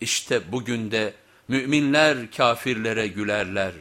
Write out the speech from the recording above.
İşte bugün de müminler kafirlere gülerler.